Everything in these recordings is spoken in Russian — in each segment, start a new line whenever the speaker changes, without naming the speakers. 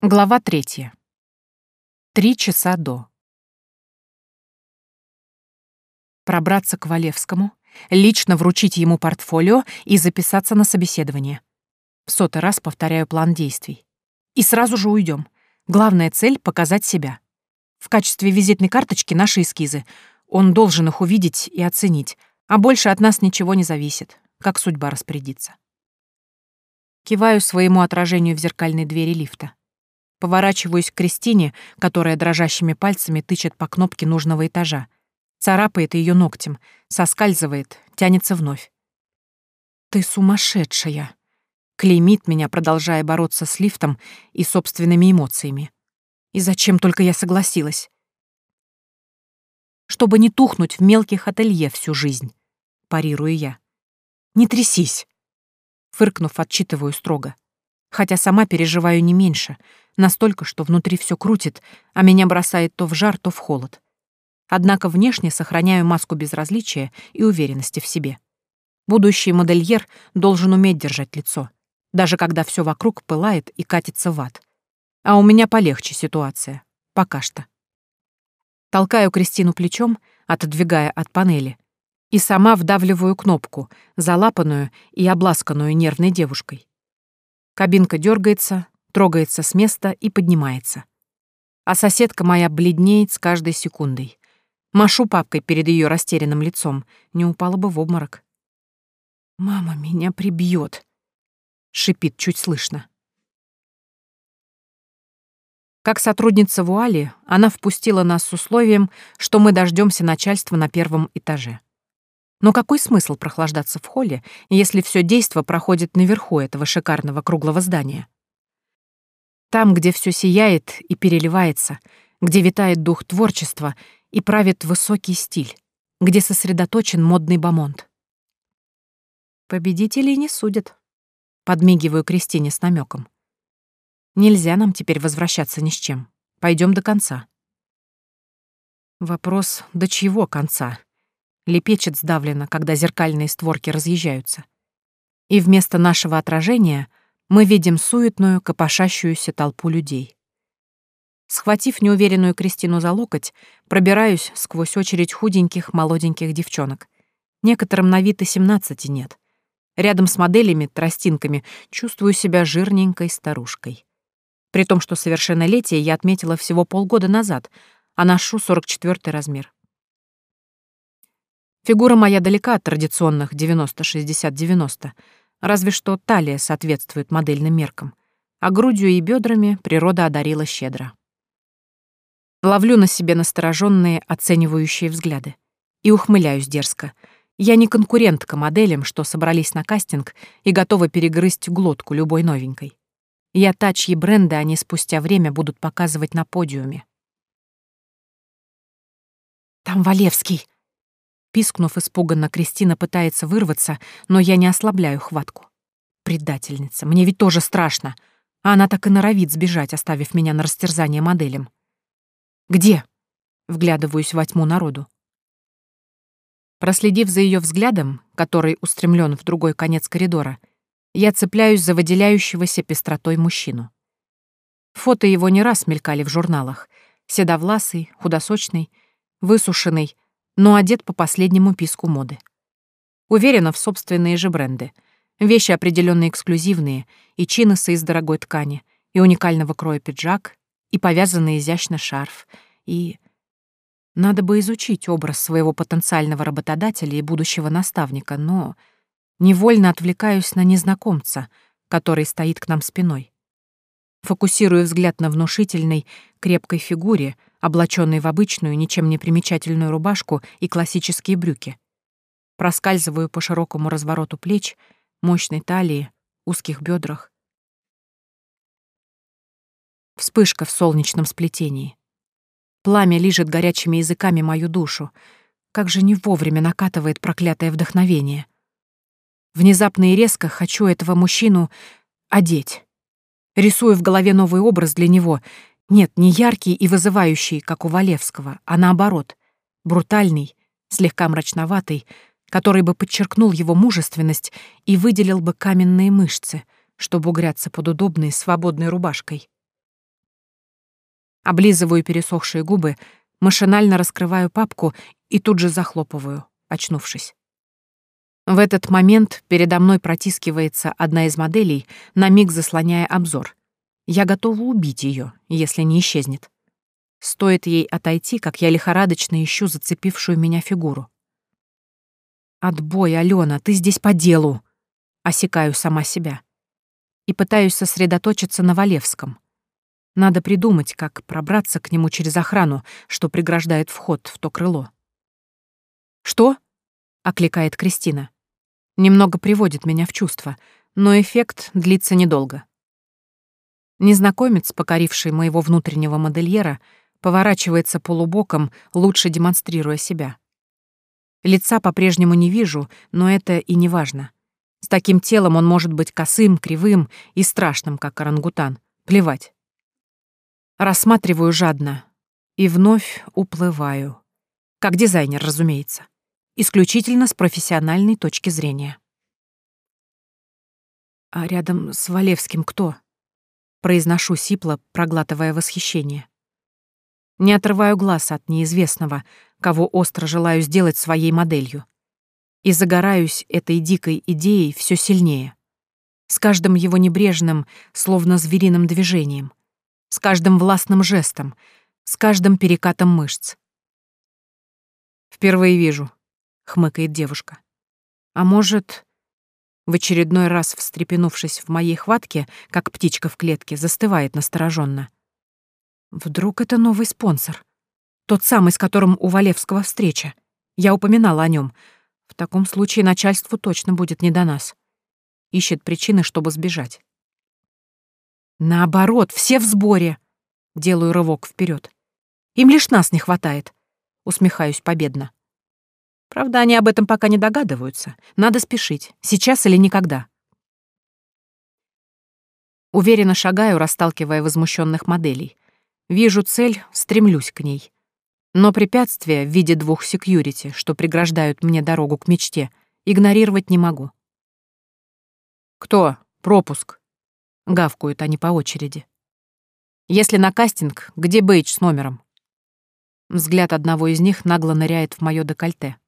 Глава третья. Три часа до. Пробраться к Валевскому, лично вручить ему портфолио и записаться на собеседование. В сотый раз повторяю план действий. И сразу же уйдем. Главная цель — показать себя. В качестве визитной карточки наши эскизы. Он должен их увидеть и оценить, а больше от нас ничего не зависит, как судьба распорядится. Киваю своему отражению в зеркальной двери лифта. Поворачиваюсь к Кристине, которая дрожащими пальцами тычет по кнопке нужного этажа. Царапает ее ногтем, соскальзывает, тянется вновь. «Ты сумасшедшая!» Клеймит меня, продолжая бороться с лифтом и собственными эмоциями. И зачем только я согласилась? Чтобы не тухнуть в мелких ателье всю жизнь, парирую я. «Не трясись!» Фыркнув, отчитываю строго. Хотя сама переживаю не меньше — Настолько, что внутри все крутит, а меня бросает то в жар, то в холод. Однако внешне сохраняю маску безразличия и уверенности в себе. Будущий модельер должен уметь держать лицо, даже когда все вокруг пылает и катится в ад. А у меня полегче ситуация. Пока что. Толкаю Кристину плечом, отодвигая от панели, и сама вдавливаю кнопку, залапанную и обласканную нервной девушкой. Кабинка дергается, трогается с места и поднимается. А соседка моя бледнеет с каждой секундой. Машу папкой перед ее растерянным лицом, не упала бы в обморок. «Мама меня прибьет», — шипит чуть слышно. Как сотрудница Вуали, она впустила нас с условием, что мы дождемся начальства на первом этаже. Но какой смысл прохлаждаться в холле, если все действо проходит наверху этого шикарного круглого здания? Там, где все сияет и переливается, где витает дух творчества и правит высокий стиль, где сосредоточен модный бомонд. Победителей не судят. Подмигиваю Кристине с намеком. Нельзя нам теперь возвращаться ни с чем. Пойдем до конца. Вопрос, до чьего конца? Лепечет сдавленно, когда зеркальные створки разъезжаются. И вместо нашего отражения мы видим суетную, копошащуюся толпу людей. Схватив неуверенную Кристину за локоть, пробираюсь сквозь очередь худеньких, молоденьких девчонок. Некоторым на вид и семнадцати нет. Рядом с моделями, тростинками, чувствую себя жирненькой старушкой. При том, что совершеннолетие я отметила всего полгода назад, а ношу 44 размер. Фигура моя далека от традиционных 90-60-90, Разве что талия соответствует модельным меркам, а грудью и бедрами природа одарила щедро. Ловлю на себе настороженные, оценивающие взгляды. И ухмыляюсь дерзко. Я не конкурентка моделям, что собрались на кастинг и готовы перегрызть глотку любой новенькой. Я та, чьи бренды они спустя время будут показывать на подиуме. «Там Валевский!» Пискнув испуганно, Кристина пытается вырваться, но я не ослабляю хватку. Предательница, мне ведь тоже страшно. А она так и норовит сбежать, оставив меня на растерзание моделям. «Где?» — вглядываюсь во тьму народу. Проследив за ее взглядом, который устремлен в другой конец коридора, я цепляюсь за выделяющегося пестротой мужчину. Фото его не раз мелькали в журналах. Седовласый, худосочный, высушенный, но одет по последнему писку моды. Уверена в собственные же бренды. Вещи определенно эксклюзивные, и чиносы из дорогой ткани, и уникального кроя пиджак, и повязанный изящно шарф, и... Надо бы изучить образ своего потенциального работодателя и будущего наставника, но невольно отвлекаюсь на незнакомца, который стоит к нам спиной. Фокусирую взгляд на внушительной, крепкой фигуре, облаченной в обычную, ничем не примечательную рубашку и классические брюки. Проскальзываю по широкому развороту плеч, мощной талии, узких бедрах. Вспышка в солнечном сплетении. Пламя лижет горячими языками мою душу. Как же не вовремя накатывает проклятое вдохновение. Внезапно и резко хочу этого мужчину одеть. Рисую в голове новый образ для него. Нет, не яркий и вызывающий, как у Валевского, а наоборот, брутальный, слегка мрачноватый, который бы подчеркнул его мужественность и выделил бы каменные мышцы, чтобы угряться под удобной свободной рубашкой. Облизываю пересохшие губы, машинально раскрываю папку и тут же захлопываю, очнувшись. В этот момент передо мной протискивается одна из моделей, на миг заслоняя обзор. Я готова убить ее, если не исчезнет. Стоит ей отойти, как я лихорадочно ищу зацепившую меня фигуру. «Отбой, Алена, ты здесь по делу!» Осекаю сама себя. И пытаюсь сосредоточиться на Валевском. Надо придумать, как пробраться к нему через охрану, что преграждает вход в то крыло. «Что?» — окликает Кристина. Немного приводит меня в чувство, но эффект длится недолго. Незнакомец, покоривший моего внутреннего модельера, поворачивается полубоком, лучше демонстрируя себя. Лица по-прежнему не вижу, но это и не важно. С таким телом он может быть косым, кривым и страшным, как орангутан. Плевать. Рассматриваю жадно и вновь уплываю. Как дизайнер, разумеется. Исключительно с профессиональной точки зрения. «А рядом с Валевским кто?» Произношу сипло, проглатывая восхищение. Не отрываю глаз от неизвестного, кого остро желаю сделать своей моделью. И загораюсь этой дикой идеей все сильнее. С каждым его небрежным, словно звериным движением. С каждым властным жестом. С каждым перекатом мышц. «Впервые вижу», — хмыкает девушка. «А может...» В очередной раз, встрепенувшись в моей хватке, как птичка в клетке, застывает настороженно. Вдруг это новый спонсор? Тот самый, с которым у Валевского встреча. Я упоминала о нем. В таком случае начальству точно будет не до нас. Ищет причины, чтобы сбежать. Наоборот, все в сборе. Делаю рывок вперед. Им лишь нас не хватает. Усмехаюсь победно. Правда, они об этом пока не догадываются. Надо спешить. Сейчас или никогда. Уверенно шагаю, расталкивая возмущенных моделей. Вижу цель, стремлюсь к ней. Но препятствия в виде двух секьюрити, что преграждают мне дорогу к мечте, игнорировать не могу. «Кто? Пропуск?» — гавкают они по очереди. «Если на кастинг, где бейдж с номером?» Взгляд одного из них нагло ныряет в моё декольте.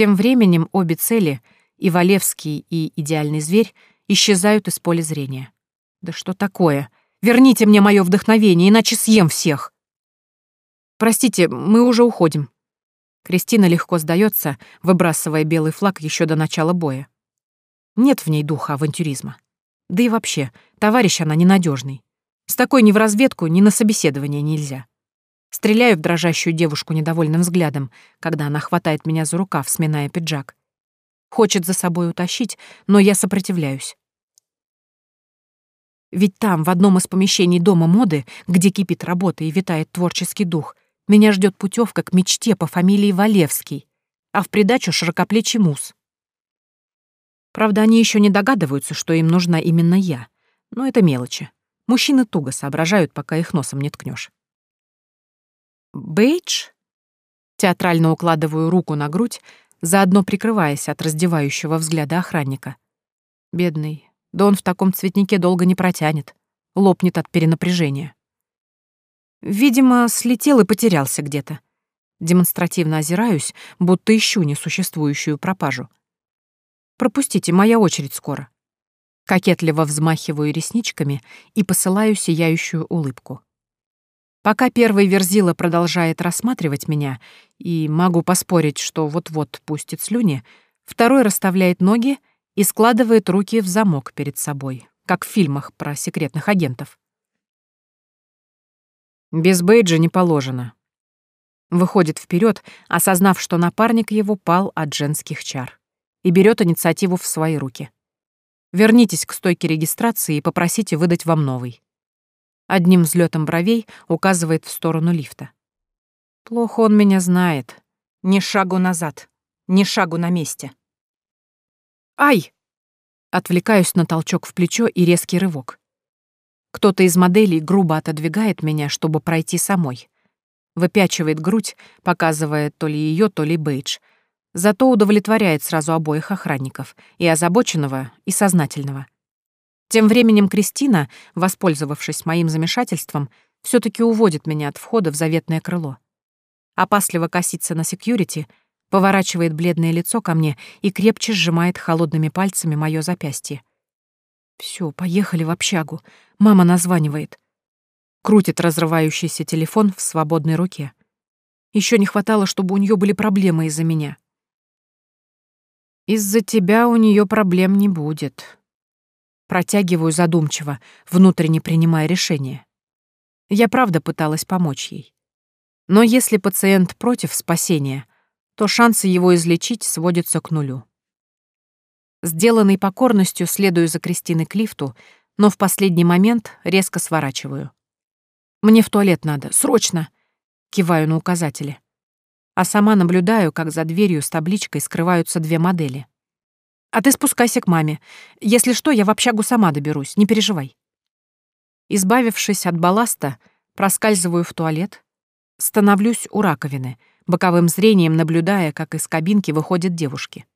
Тем временем обе цели, и Валевский, и идеальный зверь, исчезают из поля зрения. Да что такое? Верните мне мое вдохновение, иначе съем всех. Простите, мы уже уходим. Кристина легко сдается, выбрасывая белый флаг еще до начала боя. Нет в ней духа авантюризма. Да и вообще, товарищ она ненадежный. С такой ни в разведку, ни на собеседование нельзя. Стреляю в дрожащую девушку недовольным взглядом, когда она хватает меня за рукав, сминая пиджак. Хочет за собой утащить, но я сопротивляюсь. Ведь там, в одном из помещений дома моды, где кипит работа и витает творческий дух, меня ждет путевка к мечте по фамилии Валевский, а в придачу широкоплечий мус. Правда, они еще не догадываются, что им нужна именно я. Но это мелочи. Мужчины туго соображают, пока их носом не ткнешь. «Бейдж?» Театрально укладываю руку на грудь, заодно прикрываясь от раздевающего взгляда охранника. Бедный, да он в таком цветнике долго не протянет. Лопнет от перенапряжения. Видимо, слетел и потерялся где-то. Демонстративно озираюсь, будто ищу несуществующую пропажу. Пропустите, моя очередь скоро. Кокетливо взмахиваю ресничками и посылаю сияющую улыбку. Пока первый верзила продолжает рассматривать меня, и могу поспорить, что вот-вот пустит слюни, второй расставляет ноги и складывает руки в замок перед собой, как в фильмах про секретных агентов. Без бейджа не положено. Выходит вперед, осознав, что напарник его пал от женских чар, и берет инициативу в свои руки. Вернитесь к стойке регистрации и попросите выдать вам новый. Одним взлетом бровей указывает в сторону лифта. Плохо он меня знает. Ни шагу назад, ни шагу на месте. «Ай!» Отвлекаюсь на толчок в плечо и резкий рывок. Кто-то из моделей грубо отодвигает меня, чтобы пройти самой. Выпячивает грудь, показывая то ли ее, то ли бейдж. Зато удовлетворяет сразу обоих охранников, и озабоченного, и сознательного. Тем временем Кристина, воспользовавшись моим замешательством, все таки уводит меня от входа в заветное крыло. Опасливо косится на секьюрити, поворачивает бледное лицо ко мне и крепче сжимает холодными пальцами мое запястье. Все, поехали в общагу. Мама названивает. Крутит разрывающийся телефон в свободной руке. Еще не хватало, чтобы у нее были проблемы из-за меня. Из-за тебя у нее проблем не будет. Протягиваю задумчиво, внутренне принимая решение. Я правда пыталась помочь ей. Но если пациент против спасения, то шансы его излечить сводятся к нулю. Сделанной покорностью следую за Кристиной к лифту, но в последний момент резко сворачиваю. «Мне в туалет надо, срочно!» — киваю на указатели. А сама наблюдаю, как за дверью с табличкой скрываются две модели. «А ты спускайся к маме. Если что, я в общагу сама доберусь, не переживай». Избавившись от балласта, проскальзываю в туалет, становлюсь у раковины, боковым зрением наблюдая, как из кабинки выходят девушки.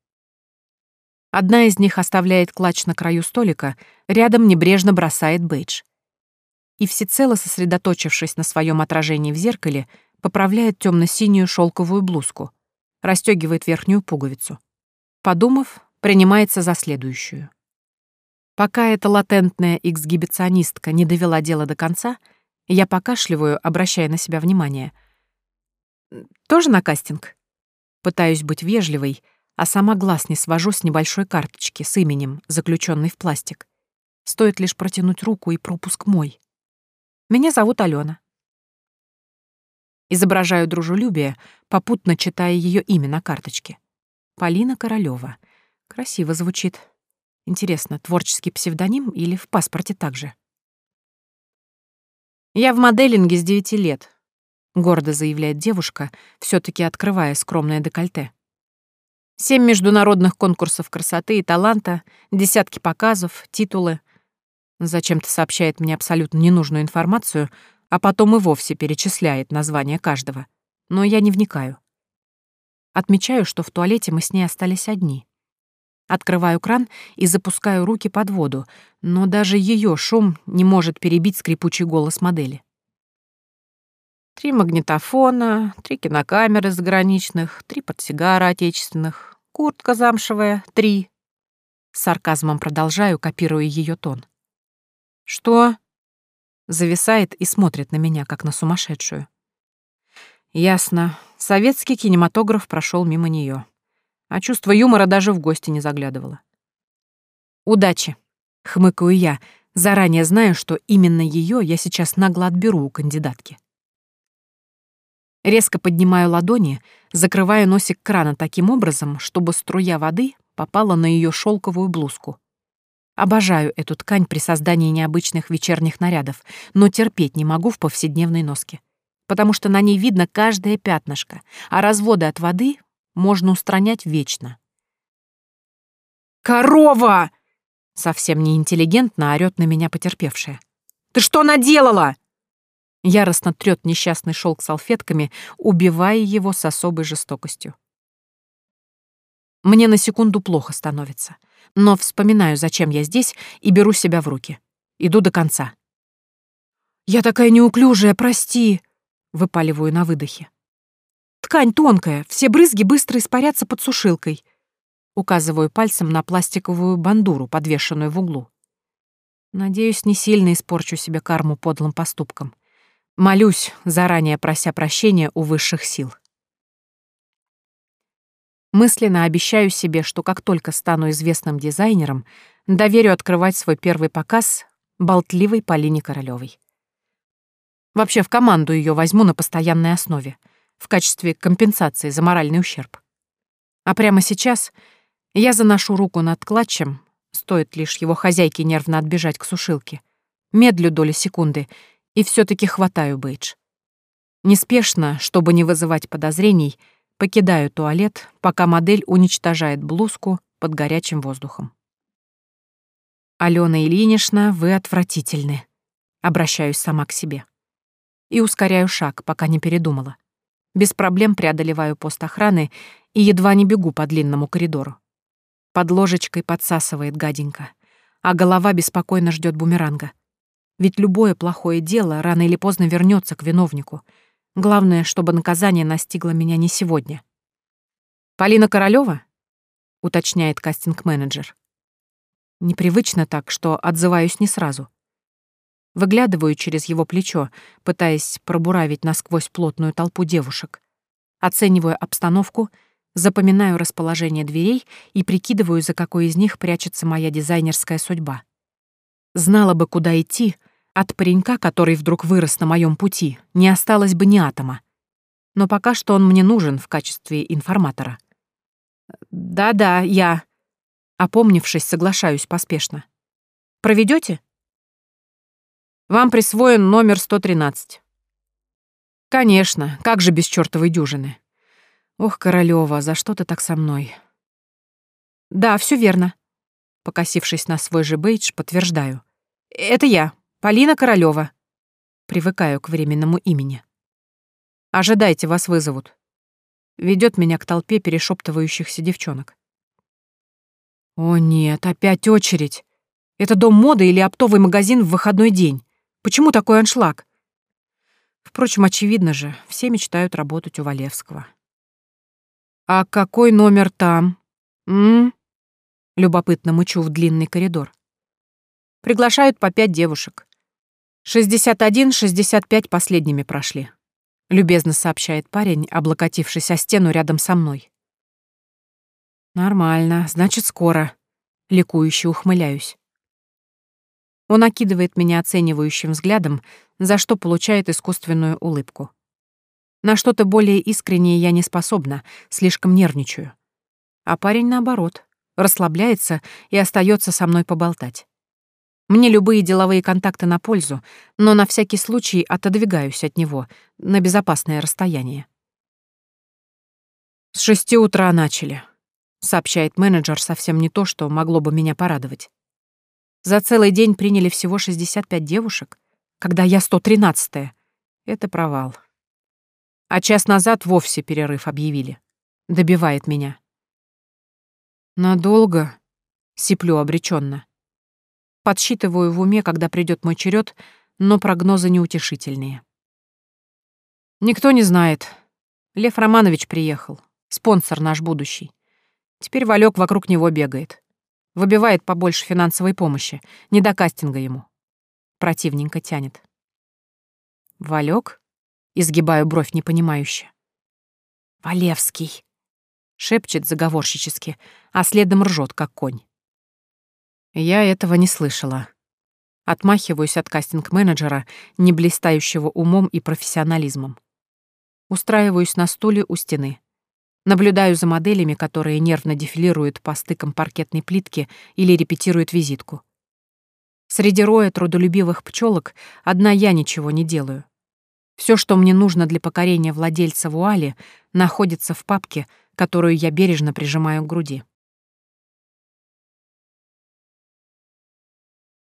Одна из них оставляет клатч на краю столика, рядом небрежно бросает бейдж. И всецело сосредоточившись на своем отражении в зеркале, поправляет темно-синюю шелковую блузку, расстегивает верхнюю пуговицу. Подумав, принимается за следующую. Пока эта латентная эксгибиционистка не довела дело до конца, я покашливаю, обращая на себя внимание. «Тоже на кастинг?» Пытаюсь быть вежливой, а сама глаз не свожу с небольшой карточки с именем, заключенной в пластик. Стоит лишь протянуть руку и пропуск мой. Меня зовут Алена. Изображаю дружелюбие, попутно читая ее имя на карточке. Полина Королева. Красиво звучит. Интересно, творческий псевдоним или в паспорте также? «Я в моделинге с девяти лет», — гордо заявляет девушка, все таки открывая скромное декольте. Семь международных конкурсов красоты и таланта, десятки показов, титулы. Зачем-то сообщает мне абсолютно ненужную информацию, а потом и вовсе перечисляет название каждого. Но я не вникаю. Отмечаю, что в туалете мы с ней остались одни. Открываю кран и запускаю руки под воду, но даже ее шум не может перебить скрипучий голос модели. Три магнитофона, три кинокамеры заграничных, три портсигара отечественных, куртка замшевая, три. С сарказмом продолжаю, копируя ее тон. «Что?» Зависает и смотрит на меня, как на сумасшедшую. Ясно. Советский кинематограф прошел мимо нее, А чувство юмора даже в гости не заглядывало. «Удачи!» — хмыкаю я, заранее знаю, что именно ее я сейчас нагло отберу у кандидатки. Резко поднимаю ладони, закрывая носик крана таким образом, чтобы струя воды попала на ее шелковую блузку. Обожаю эту ткань при создании необычных вечерних нарядов, но терпеть не могу в повседневной носке, потому что на ней видно каждое пятнышко, а разводы от воды можно устранять вечно. «Корова!» — совсем неинтеллигентно орёт на меня потерпевшая. «Ты что наделала?» Яростно трёт несчастный шелк салфетками, убивая его с особой жестокостью. Мне на секунду плохо становится, но вспоминаю, зачем я здесь, и беру себя в руки. Иду до конца. «Я такая неуклюжая, прости!» — выпаливаю на выдохе. «Ткань тонкая, все брызги быстро испарятся под сушилкой», — указываю пальцем на пластиковую бандуру, подвешенную в углу. Надеюсь, не сильно испорчу себе карму подлым поступком. Молюсь, заранее прося прощения у высших сил. Мысленно обещаю себе, что как только стану известным дизайнером, доверю открывать свой первый показ болтливой Полине Королёвой. Вообще в команду ее возьму на постоянной основе, в качестве компенсации за моральный ущерб. А прямо сейчас я заношу руку над клатчем, стоит лишь его хозяйке нервно отбежать к сушилке, медлю доли секунды — и все таки хватаю бейдж. Неспешно, чтобы не вызывать подозрений, покидаю туалет, пока модель уничтожает блузку под горячим воздухом. «Алена Ильинична, вы отвратительны», — обращаюсь сама к себе. И ускоряю шаг, пока не передумала. Без проблем преодолеваю пост охраны и едва не бегу по длинному коридору. Под ложечкой подсасывает гаденько, а голова беспокойно ждет бумеранга. Ведь любое плохое дело рано или поздно вернется к виновнику. Главное, чтобы наказание настигло меня не сегодня. «Полина Королёва?» — уточняет кастинг-менеджер. Непривычно так, что отзываюсь не сразу. Выглядываю через его плечо, пытаясь пробуравить насквозь плотную толпу девушек. Оцениваю обстановку, запоминаю расположение дверей и прикидываю, за какой из них прячется моя дизайнерская судьба. Знала бы, куда идти, от паренька, который вдруг вырос на моем пути, не осталось бы ни атома. Но пока что он мне нужен в качестве информатора. «Да-да, я...» Опомнившись, соглашаюсь поспешно. Проведете? Вам присвоен номер 113. Конечно, как же без чертовой дюжины. Ох, Королёва, за что ты так со мной? Да, все верно. Покосившись на свой же бейдж, подтверждаю. Это я, Полина Королёва. Привыкаю к временному имени. Ожидайте, вас вызовут. Ведет меня к толпе перешептывающихся девчонок. О нет, опять очередь. Это дом моды или оптовый магазин в выходной день? Почему такой аншлаг? Впрочем, очевидно же, все мечтают работать у Валевского. «А какой номер там?» «М?» Любопытно мычу в длинный коридор. Приглашают по пять девушек. Шестьдесят один, шестьдесят пять последними прошли. Любезно сообщает парень, облокотившись о стену рядом со мной. Нормально, значит, скоро. Ликующе ухмыляюсь. Он окидывает меня оценивающим взглядом, за что получает искусственную улыбку. На что-то более искреннее я не способна, слишком нервничаю. А парень, наоборот, расслабляется и остается со мной поболтать. Мне любые деловые контакты на пользу, но на всякий случай отодвигаюсь от него на безопасное расстояние. С шести утра начали, сообщает менеджер совсем не то, что могло бы меня порадовать. За целый день приняли всего 65 девушек, когда я 113-я. Это провал. А час назад вовсе перерыв объявили. Добивает меня. Надолго? Сиплю обреченно. Подсчитываю в уме, когда придет мой черед, но прогнозы неутешительные. Никто не знает. Лев Романович приехал. Спонсор наш будущий. Теперь Валек вокруг него бегает. Выбивает побольше финансовой помощи. Не до кастинга ему. Противненько тянет. Валек? Изгибаю бровь непонимающе. Валевский. Шепчет заговорщически, а следом ржет, как конь. Я этого не слышала. Отмахиваюсь от кастинг-менеджера, не блистающего умом и профессионализмом. Устраиваюсь на стуле у стены. Наблюдаю за моделями, которые нервно дефилируют по стыкам паркетной плитки или репетируют визитку. Среди роя трудолюбивых пчелок одна я ничего не делаю. Все, что мне нужно для покорения владельца вуали, находится в папке, которую я бережно прижимаю к груди.